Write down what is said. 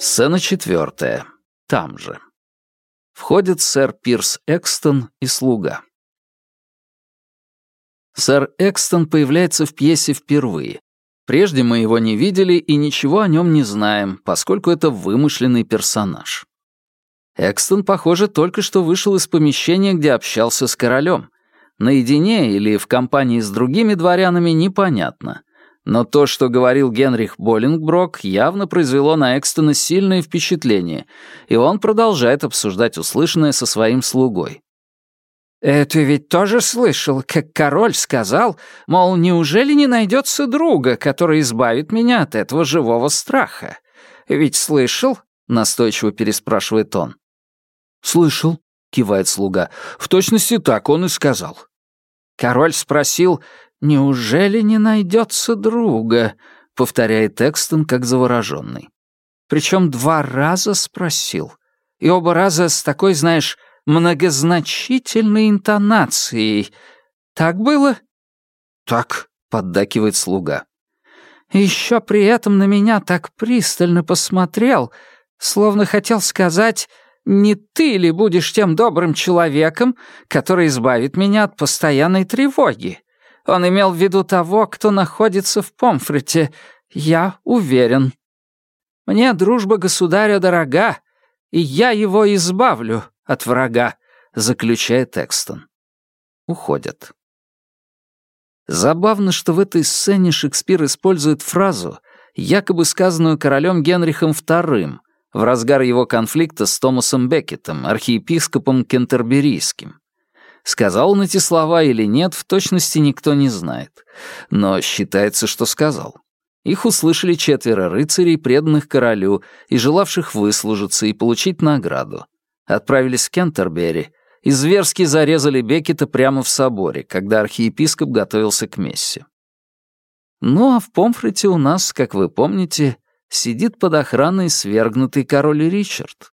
Сцена четвертая. Там же. Входит сэр Пирс Экстон и слуга. Сэр Экстон появляется в пьесе впервые. Прежде мы его не видели и ничего о нем не знаем, поскольку это вымышленный персонаж. Экстон, похоже, только что вышел из помещения, где общался с королем. Наедине или в компании с другими дворянами непонятно. Но то, что говорил Генрих Боллингброк, явно произвело на Экстона сильное впечатление, и он продолжает обсуждать услышанное со своим слугой. «Э, «Ты ведь тоже слышал, как король сказал, мол, неужели не найдется друга, который избавит меня от этого живого страха? Ведь слышал?» — настойчиво переспрашивает он. «Слышал», — кивает слуга. «В точности так он и сказал». Король спросил, «Неужели не найдется друга?» — повторяет Экстон как завороженный. Причем два раза спросил. И оба раза с такой, знаешь, многозначительной интонацией. Так было? Так, поддакивает слуга. Еще при этом на меня так пристально посмотрел, словно хотел сказать, не ты ли будешь тем добрым человеком, который избавит меня от постоянной тревоги? Он имел в виду того, кто находится в Помфрете, я уверен. Мне дружба государя дорога, и я его избавлю от врага», — заключает Экстон. Уходят. Забавно, что в этой сцене Шекспир использует фразу, якобы сказанную королем Генрихом II, в разгар его конфликта с Томасом Беккетом, архиепископом Кентерберийским. Сказал он эти слова или нет, в точности никто не знает. Но считается, что сказал. Их услышали четверо рыцарей, преданных королю и желавших выслужиться и получить награду. Отправились в Кентербери и зверски зарезали Беккета прямо в соборе, когда архиепископ готовился к мессе. Ну а в Помфрете у нас, как вы помните, сидит под охраной свергнутый король Ричард.